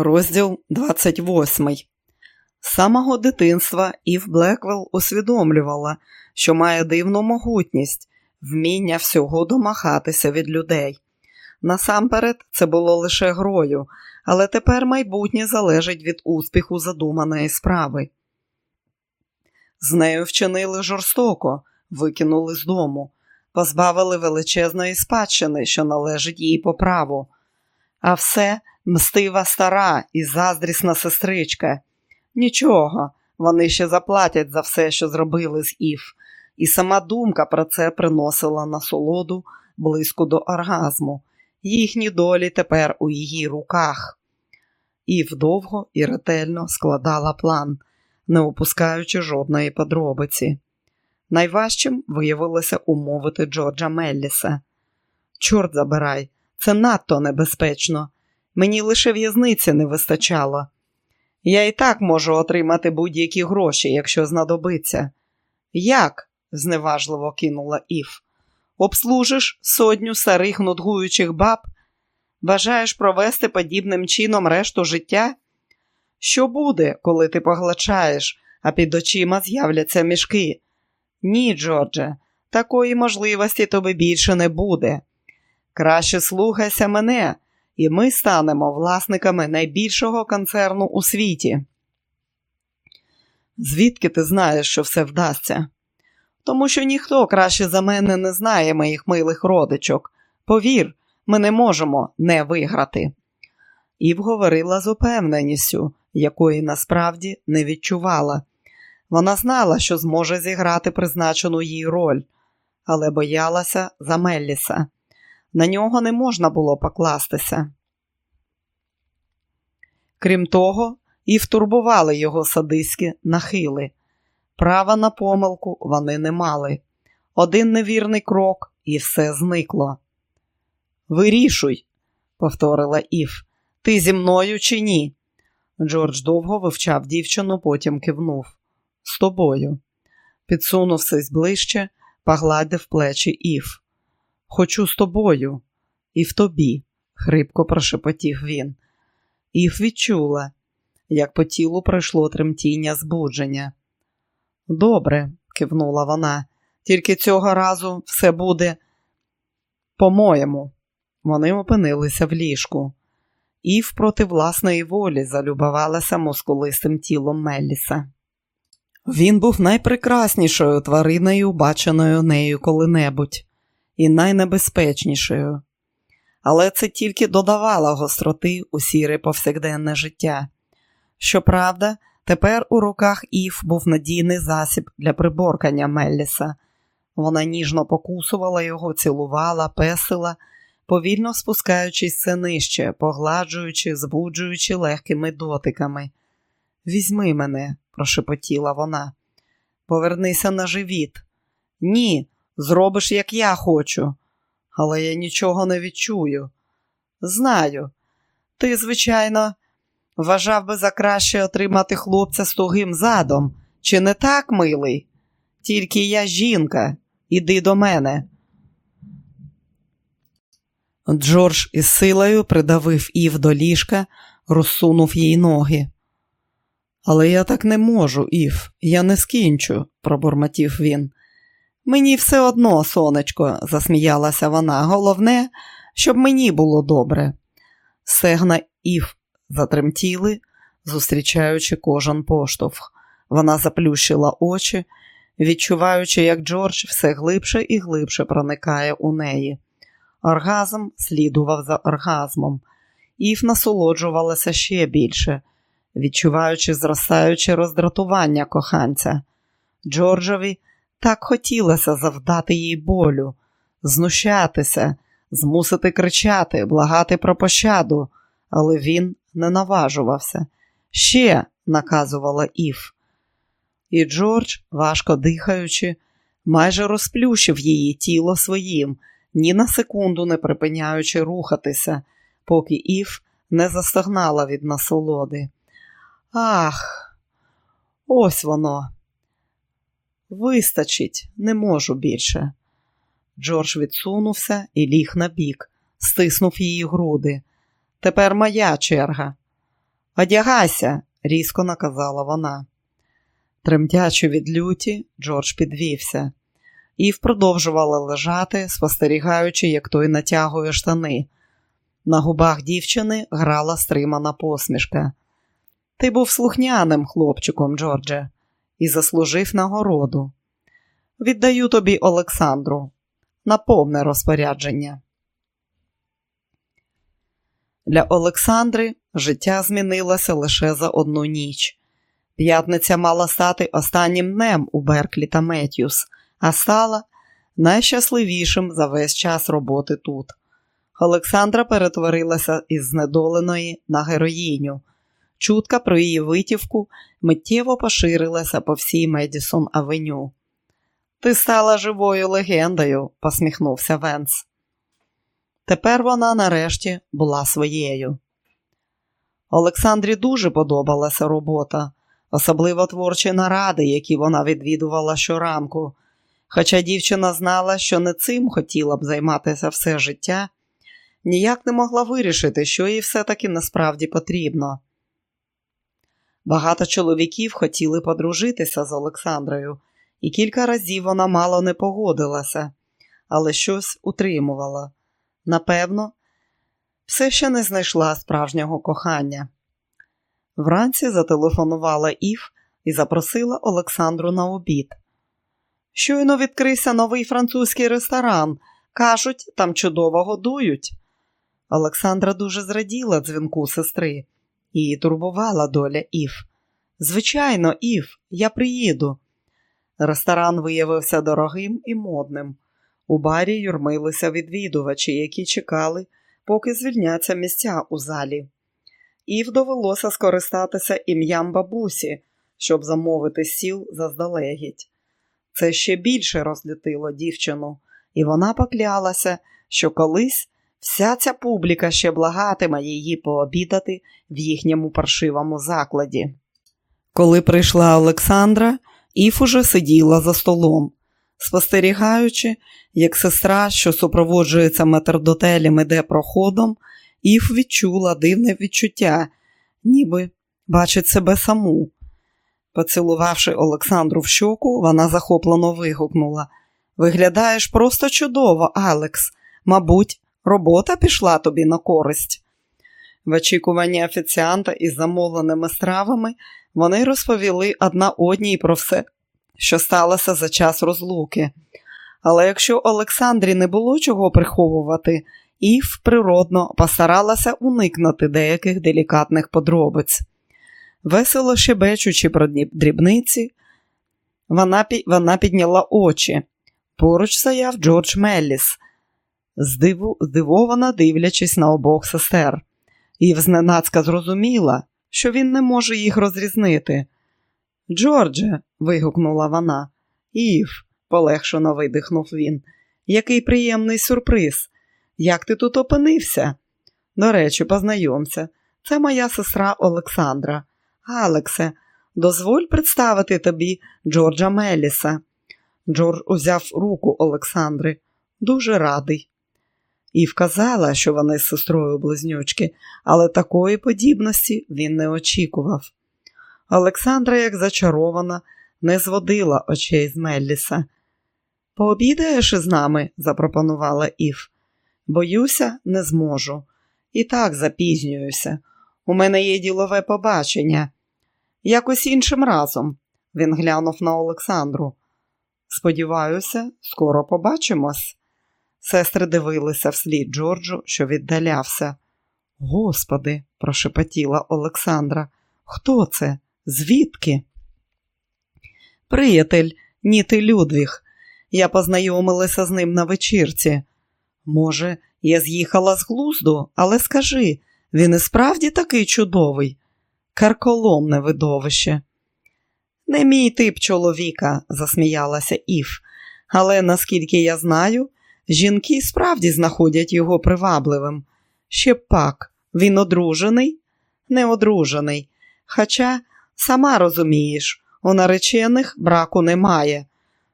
Розділ 28 З самого дитинства Ів Блеквелл усвідомлювала, що має дивну могутність, вміння всього домагатися від людей. Насамперед, це було лише грою, але тепер майбутнє залежить від успіху задуманої справи. З нею вчинили жорстоко, викинули з дому, позбавили величезної спадщини, що належить їй по праву. А все мстива стара і заздрісна сестричка. Нічого, вони ще заплатять за все, що зробили з Ів, і сама думка про це приносила насолоду близько до оргазму. Їхні долі тепер у її руках. Ів довго і ретельно складала план, не опускаючи жодної подробиці. Найважчим виявилося умовити Джорджа Мелліса. Чорт забирай, це надто небезпечно. Мені лише в'язниці не вистачало. Я і так можу отримати будь-які гроші, якщо знадобиться. Як? зневажливо кинула Ів. Обслужиш сотню старих нудгуючих баб? Бажаєш провести подібним чином решту життя? Що буде, коли ти поглачаєш, а під очима з'являться мішки? Ні, Джордже, такої можливості тобі більше не буде. Краще слухайся мене, і ми станемо власниками найбільшого концерну у світі. Звідки ти знаєш, що все вдасться? Тому що ніхто краще за мене не знає моїх милих родичок. Повір, ми не можемо не виграти. Ів говорила з упевненістю, якої насправді не відчувала. Вона знала, що зможе зіграти призначену їй роль, але боялася за Мелліса. На нього не можна було покластися. Крім того, і втурбували його садиські нахили. Права на помилку вони не мали. Один невірний крок, і все зникло. Вирішуй, повторила Ів, ти зі мною чи ні? Джордж довго вивчав дівчину, потім кивнув. З тобою. Підсунувшись ближче, погладив плечі Ів. Хочу з тобою, і в тобі, хрипко прошепотів він. Ів відчула, як по тілу пройшло тремтіння збудження. Добре, кивнула вона, тільки цього разу все буде по-моєму. Вони опинилися в ліжку. Ів проти власної волі залюбувалася мускулистим тілом Мелліса. Він був найпрекраснішою твариною, баченою нею коли-небудь, і найнебезпечнішою. Але це тільки додавало гостроти у сіре повсякденне життя. Щоправда, тепер у руках Ів був надійний засіб для приборкання Мелліса. Вона ніжно покусувала його, цілувала, песила, повільно спускаючись все нижче, погладжуючи, збуджуючи легкими дотиками. Візьми мене, прошепотіла вона. Повернися на живіт. Ні, зробиш, як я хочу, але я нічого не відчую. Знаю, ти, звичайно, вважав би за краще отримати хлопця з тугим задом. Чи не так, милий? Тільки я жінка, іди до мене. Джордж із силою придавив Ів до ліжка, розсунув їй ноги. Але я так не можу, Ів, я не скінчу, пробурмотів він. Мені все одно, сонечко, засміялася вона. Головне, щоб мені було добре. Сегна Ів затремтіли, зустрічаючи кожен поштовх. Вона заплющила очі, відчуваючи, як Джордж все глибше і глибше проникає у неї. Оргазм слідував за оргазмом. Ів насолоджувалася ще більше відчуваючи зростаюче роздратування коханця. Джорджові так хотілося завдати їй болю, знущатися, змусити кричати, благати про пощаду, але він не наважувався. Ще, наказувала Ів. І Джордж, важко дихаючи, майже розплющив її тіло своїм, ні на секунду не припиняючи рухатися, поки Ів не застогнала від насолоди. Ах, ось воно. Вистачить, не можу більше. Джордж відсунувся і ліг на бік, стиснув її груди. Тепер моя черга. Одягайся, різко наказала вона. Тремтячи від люті, Джордж підвівся. Ів продовжувала лежати, спостерігаючи, як той натягує штани. На губах дівчини грала стримана посмішка. Ти був слухняним хлопчиком, Джордже, і заслужив нагороду. Віддаю тобі Олександру на повне розпорядження. Для Олександри життя змінилося лише за одну ніч. П'ятниця мала стати останнім днем у Берклі та Меттюс, а стала найщасливішим за весь час роботи тут. Олександра перетворилася із знедоленої на героїню. Чутка про її витівку миттєво поширилася по всій Медісон Авеню. Ти стала живою легендою, посміхнувся Венс. Тепер вона нарешті була своєю. Олександрі дуже подобалася робота, особливо творчі наради, які вона відвідувала щоранку. Хоча дівчина знала, що не цим хотіла б займатися все життя, ніяк не могла вирішити, що їй все-таки насправді потрібно. Багато чоловіків хотіли подружитися з Олександрою, і кілька разів вона мало не погодилася, але щось утримувала. Напевно, все ще не знайшла справжнього кохання. Вранці зателефонувала Ів і запросила Олександру на обід. Щойно відкрився новий французький ресторан. Кажуть, там чудово годують. Олександра дуже зраділа дзвінку сестри. Її турбувала доля Ів. Звичайно, Ів, я приїду. Ресторан виявився дорогим і модним. У барі юрмилися відвідувачі, які чекали, поки звільняться місця у залі. Ів довелося скористатися ім'ям бабусі, щоб замовити сіл заздалегідь. Це ще більше розлютило дівчину, і вона поклялася, що колись вся ця публіка ще благатиме її пообідати в їхньому паршивому закладі. Коли прийшла Олександра, Іф уже сиділа за столом, спостерігаючи, як сестра, що супроводжується метрдотелем, іде проходом, Іф відчула дивне відчуття, ніби бачить себе саму. Поцілувавши Олександру в щоку, вона захоплено вигукнула Виглядаєш просто чудово, Алекс. Мабуть, робота пішла тобі на користь. В очікуванні офіціанта із замовленими стравами вони розповіли одна одній про все, що сталося за час розлуки. Але якщо Олександрі не було чого приховувати, Ів природно постаралася уникнути деяких делікатних подробиць. Весело щебечучи про дрібниці, вона вона підняла очі. Поруч стояв Джордж Мелліс, здиву, здивовано дивлячись на обох сестер. Ів зненацька зрозуміла, що він не може їх розрізнити. Джордже, вигукнула вона. Ів, полегшено видихнув він. Який приємний сюрприз. Як ти тут опинився? До речі, познайомся. Це моя сестра Олександра. Алексе, дозволь представити тобі Джорджа Меліса. Джордж узяв руку Олександри. Дуже радий. І вказала, що вони з сестрою близнючки, але такої подібності він не очікував. Олександра, як зачарована, не зводила очей з Мелліса. Пообідаєш із нами? запропонувала Ів. Боюся, не зможу. І так запізнююся. У мене є ділове побачення. Якось іншим разом, він глянув на Олександру. Сподіваюся, скоро побачимось. Сестри дивилися вслід Джорджу, що віддалявся. Господи, прошепотіла Олександра, хто це? Звідки? Приятель, Ніти Людвіг. Я познайомилася з ним на вечірці. Може, я з'їхала з глузду, але скажи, він і справді такий чудовий, карколомне видовище. Не мій тип чоловіка, засміялася Ів, але наскільки я знаю, жінки справді знаходять його привабливим. Ще пак, він одружений, не одружений. Хоча, сама розумієш, у наречених браку немає.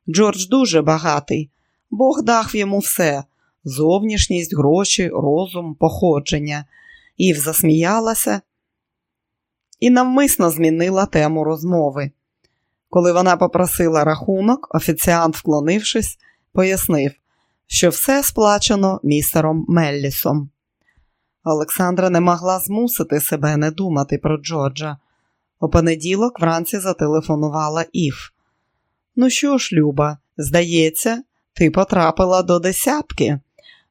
Джордж дуже багатий, Бог дав йому все зовнішність, гроші, розум, походження. Ів засміялася і навмисно змінила тему розмови. Коли вона попросила рахунок, офіціант, вклонившись, пояснив, що все сплачено містером Меллісом. Олександра не могла змусити себе не думати про Джорджа. У понеділок вранці зателефонувала Ів. Ну що ж, Люба, здається, ти потрапила до десятки.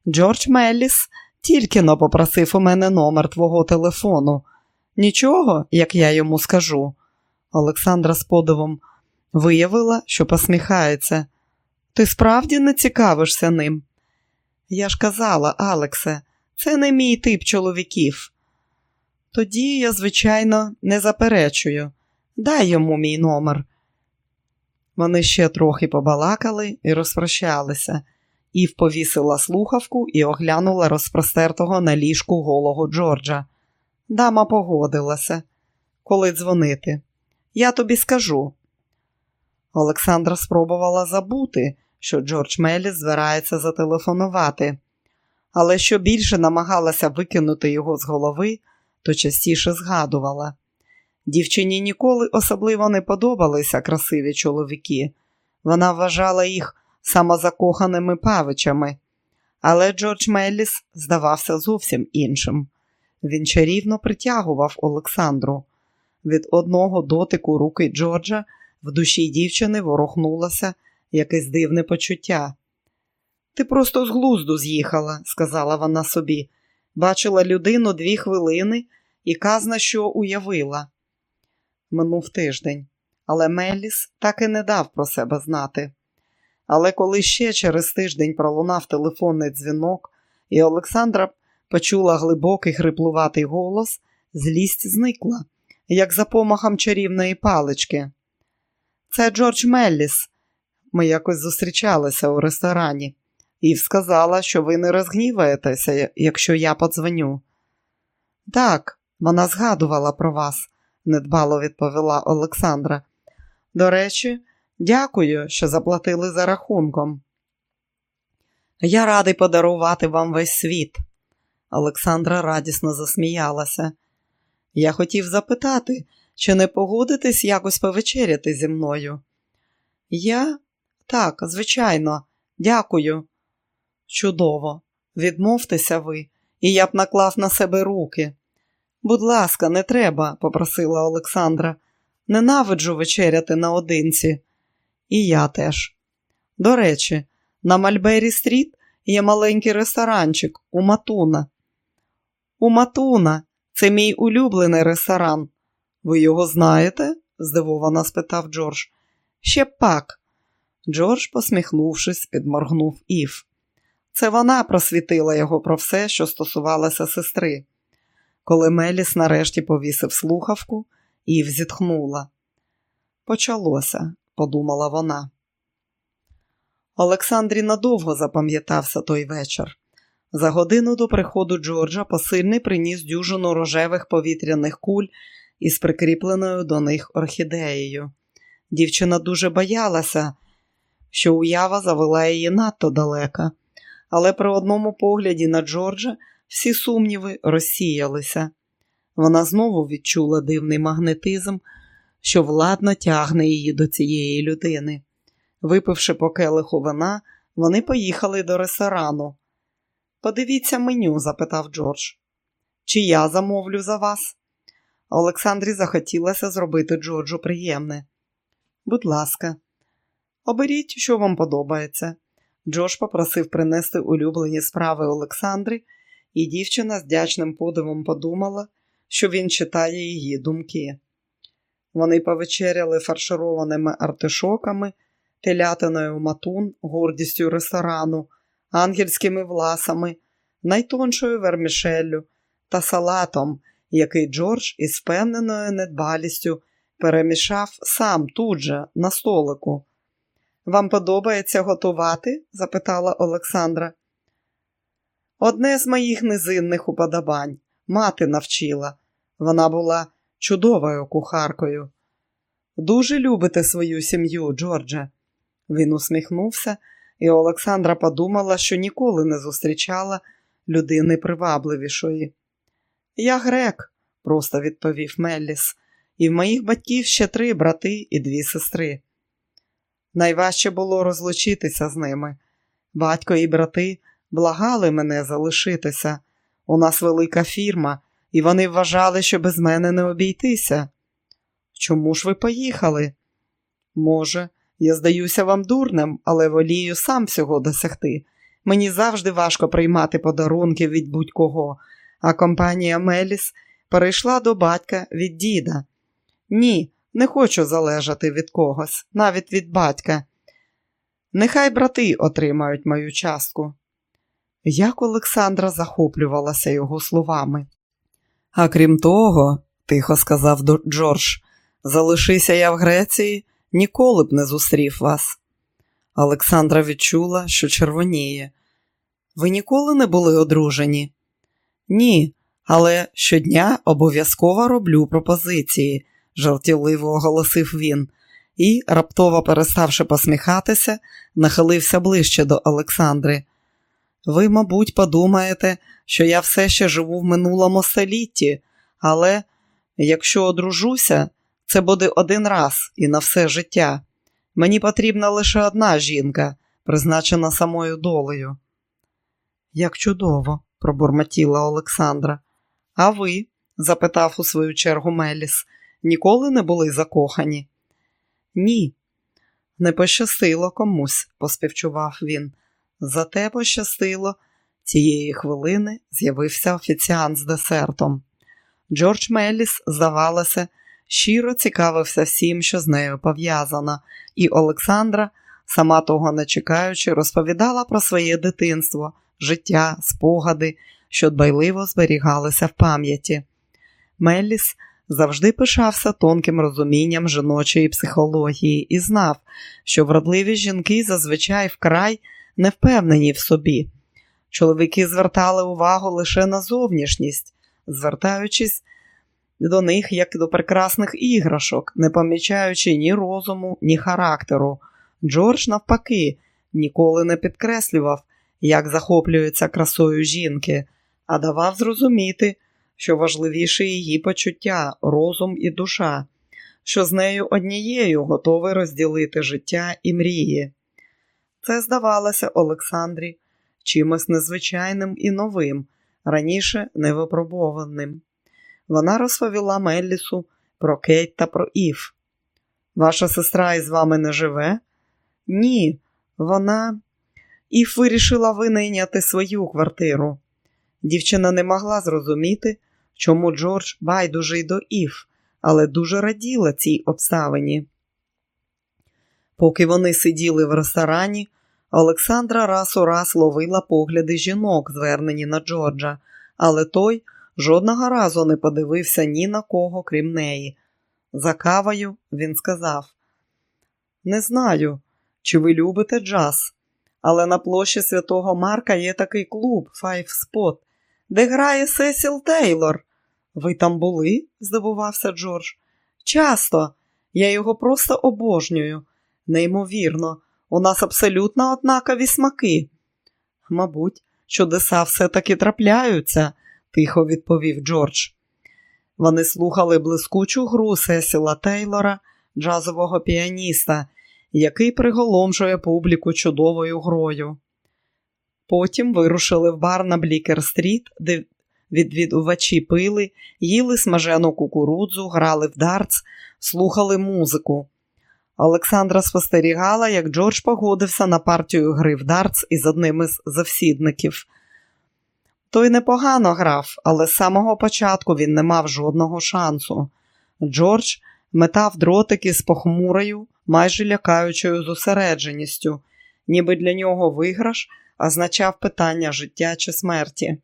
Джордж Мелліс тільки но попросив у мене номер твого телефону. Нічого, як я йому скажу. Олександра з подивом виявила, що посміхається. Ти справді не цікавишся ним? Я ж казала, Алексе, це не мій тип чоловіків. Тоді я, звичайно, не заперечую. Дай йому мій номер. Вони ще трохи побалакали і розпрощалися. Ів повісила слухавку і оглянула розпростертого на ліжку голого Джорджа. Дама погодилася. Коли дзвонити? Я тобі скажу. Олександра спробувала забути, що Джордж Меліс збирається зателефонувати, але що більше намагалася викинути його з голови, то частіше згадувала. Дівчині ніколи особливо не подобалися красиві чоловіки. Вона вважала їх самозакоханими павичами, але Джордж Мелліс здавався зовсім іншим. Він чарівно притягував Олександру. Від одного дотику руки Джорджа в душі дівчини ворухнулося якесь дивне почуття. Ти просто з глузду з'їхала, сказала вона собі. Бачила людину дві хвилини і казна, що уявила. Минув тиждень, але Мелліс так і не дав про себе знати. Але коли ще через тиждень пролунав телефонний дзвінок, і Олександра почула глибокий хриплуватий голос, злість зникла, як за помахом чарівної палички. Це Джордж Мелліс. Ми якось зустрічалися у ресторані, і сказала, що ви не розгніваєтеся, якщо я подзвоню. Так, вона згадувала про вас, недбало відповіла Олександра. До речі, дякую, що заплатили за рахунком. Я радий подарувати вам весь світ. Олександра радісно засміялася. Я хотів запитати, чи не погодитесь якось повечеряти зі мною? Я? Так, звичайно, дякую. Чудово, відмовтеся ви, і я б наклав на себе руки. Будь ласка, не треба, попросила Олександра. Ненавиджу вечеряти наодинці. І я теж. До речі, на Мальбері Стріт є маленький ресторанчик у Матуна. У Матуна, це мій улюблений ресторан. Ви його знаєте? здивовано спитав Джордж. Ще б пак. Джордж, посміхнувшись, підморгнув Ів. Це вона просвітила його про все, що стосувалося сестри. Коли Меліс нарешті повісив слухавку, Ів зітхнула. Почалося, подумала вона. Олександрі надовго запам'ятався той вечір. За годину до приходу Джорджа посильний приніс дюжину рожевих повітряних куль із прикріпленою до них орхідеєю. Дівчина дуже боялася, що уява завела її надто далеко, але при одному погляді на Джорджа всі сумніви розсіялися. Вона знову відчула дивний магнетизм, що владно тягне її до цієї людини. Випивши по келиху вина, вони поїхали до ресторану. Подивіться меню, запитав Джордж. Чи я замовлю за вас? Олександрі захотілося зробити Джорджу приємне. Будь ласка, оберіть, що вам подобається. Джордж попросив принести улюблені справи Олександри, і дівчина з дячним подивом подумала, що він читає її думки. Вони повечеряли фаршированими артишоками, телятиною матун, гордістю ресторану, ангельськими власами, найтоншою вермішеллю та салатом, який Джордж із впевненою недбалістю перемішав сам тут же на столику. Вам подобається готувати? запитала Олександра. Одне з моїх низинних уподобань мати навчила. Вона була чудовою кухаркою. Дуже любите свою сім'ю, Джордже. Він усміхнувся, і Олександра подумала, що ніколи не зустрічала людини привабливішої. Я грек, просто відповів Мелліс. і в моїх батьків ще три брати і дві сестри. Найважче було розлучитися з ними. Батько і брати благали мене залишитися. У нас велика фірма, і вони вважали, що без мене не обійтися. Чому ж ви поїхали? Може, я здаюся вам дурним, але волію сам всього досягти. Мені завжди важко приймати подарунки від будь-кого, а компанія Меліс перейшла до батька від діда. Ні, не хочу залежати від когось, навіть від батька. Нехай брати отримають мою частку. Як Олександра захоплювалася його словами. А крім того, тихо сказав Джордж, залишися я в Греції, ніколи б не зустрів вас. Олександра відчула, що червоніє. Ви ніколи не були одружені? Ні, але щодня обов'язково роблю пропозиції, жартівливо оголосив він і, раптово переставши посміхатися, нахилився ближче до Олександри. Ви, мабуть, подумаєте, що я все ще живу в минулому столітті, але якщо одружуся, це буде один раз і на все життя. Мені потрібна лише одна жінка, призначена самою долею. Як чудово, пробурмотіла Олександра. А ви? запитав у свою чергу Меліс, ніколи не були закохані? Ні, не пощастило комусь, поспівчував він. Зате пощастило. Цієї хвилини з'явився офіціант з десертом. Джордж Меліс, здавалося, щиро цікавився всім, що з нею пов'язано, і Олександра, сама того не чекаючи, розповідала про своє дитинство, життя, спогади, що дбайливо зберігалися в пам'яті. Меліс завжди пишався тонким розумінням жіночої психології і знав, що вродливі жінки зазвичай вкрай не впевнені в собі. Чоловіки звертали увагу лише на зовнішність, звертаючись до них як до прекрасних іграшок, не помічаючи ні розуму, ні характеру. Джордж, навпаки, ніколи не підкреслював, як захоплюється красою жінки, а давав зрозуміти, що важливіше її почуття, розум і душа, що з нею однією готовий розділити життя і мрії. Це здавалося Олександрі чимось незвичайним і новим, раніше невипробованим. Вона розповіла Меллісу про Кейт та про Ів. Ваша сестра із вами не живе? Ні, вона. Ів вирішила винайняти свою квартиру. Дівчина не могла зрозуміти, чому Джордж байдужий до Ів, але дуже раділа цій обставині. Поки вони сиділи в ресторані, Олександра раз у раз ловила погляди жінок, звернені на Джорджа, але той жодного разу не подивився ні на кого, крім неї. За кавою він сказав: Не знаю, чи ви любите джаз, але на площі Святого Марка є такий клуб Five Spot, де грає Сесіл Тейлор. Ви там були? здивувався Джордж. Часто. Я його просто обожнюю. Неймовірно, у нас абсолютно однакові смаки. Мабуть, чудеса все-таки трапляються, тихо відповів Джордж. Вони слухали блискучу гру Сесіла Тейлора, джазового піаніста, який приголомжує публіку чудовою грою. Потім вирушили в бар на Блікер-стріт, де відвідувачі пили, їли смажену кукурудзу, грали в дартс, слухали музику. Олександра спостерігала, як Джордж погодився на партію гри в дартс із одним із завсідників. Той непогано грав, але з самого початку він не мав жодного шансу. Джордж метав дротики з похмурою, майже лякаючою зосередженістю, ніби для нього виграш означав питання життя чи смерті.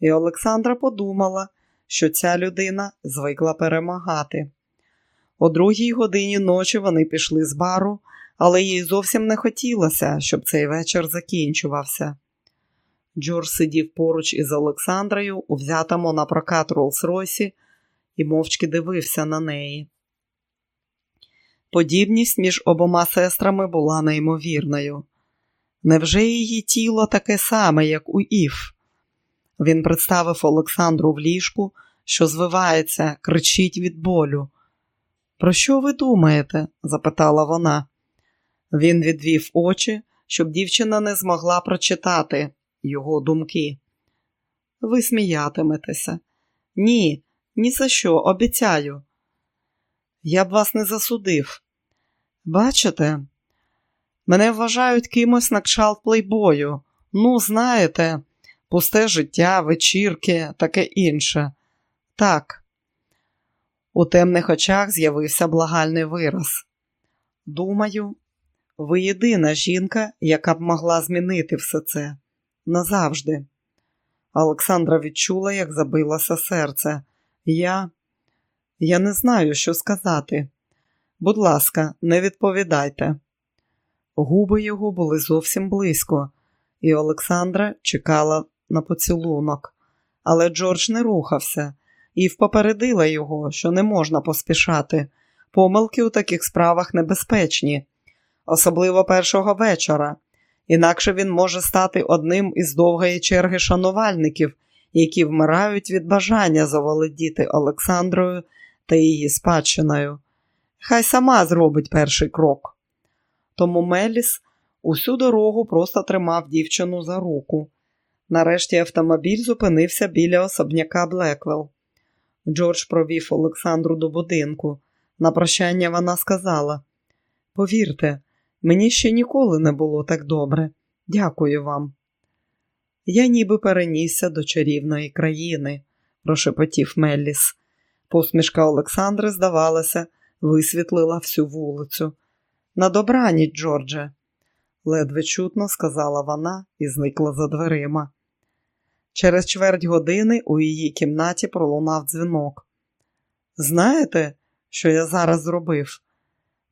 І Олександра подумала, що ця людина звикла перемагати. О другій годині ночі вони пішли з бару, але їй зовсім не хотілося, щоб цей вечір закінчувався. Джордж сидів поруч із Олександрою у взятому на прокат Роллс-Ройсі і мовчки дивився на неї. Подібність між обома сестрами була неймовірною. Невже її тіло таке саме, як у Ів? Він представив Олександру в ліжку, що звивається, кричить від болю. Про що ви думаєте? запитала вона. Він відвів очі, щоб дівчина не змогла прочитати його думки. Ви сміятиметеся. Ні, ні за що, обіцяю. Я б вас не засудив. Бачите, мене вважають кимось на кшалт плейбою. Ну, знаєте, пусте життя, вечірки, таке інше. Так. У темних очах з'явився благальний вираз. Думаю, ви єдина жінка, яка б могла змінити все це назавжди. Олександра відчула, як забилося серце. Я Я не знаю, що сказати. Будь ласка, не відповідайте. Губи його були зовсім близько, і Олександра чекала на поцілунок, але Джордж не рухався і впопередила його, що не можна поспішати. Помилки у таких справах небезпечні, особливо першого вечора. Інакше він може стати одним із довгої черги шанувальників, які вмирають від бажання заволодіти Олександрою та її спадщиною. Хай сама зробить перший крок. Тому Меліс усю дорогу просто тримав дівчину за руку. Нарешті автомобіль зупинився біля особняка Блеквелл. Джордж провів Олександру до будинку. На прощання вона сказала: Повірте, мені ще ніколи не було так добре. Дякую вам. Я ніби перенісся до чарівної країни, прошепотів Мелліс. Посмішка Олександри, здавалося, висвітлила всю вулицю. На добраніч, Джордже, ледве чутно сказала вона і зникла за дверима. Через чверть години у її кімнаті пролунав дзвінок. Знаєте, що я зараз зробив?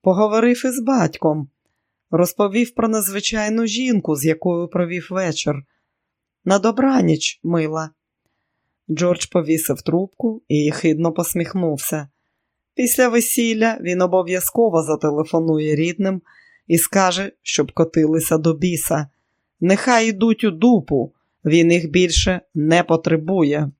Поговорив із батьком, розповів про незвичайну жінку, з якою провів вечір. На добраніч, мила. Джордж повісив трубку і єхидно посміхнувся. Після весілля він обов'язково зателефонує рідним і скаже, щоб котилися до біса. Нехай йдуть у дупу, він їх більше не потребує.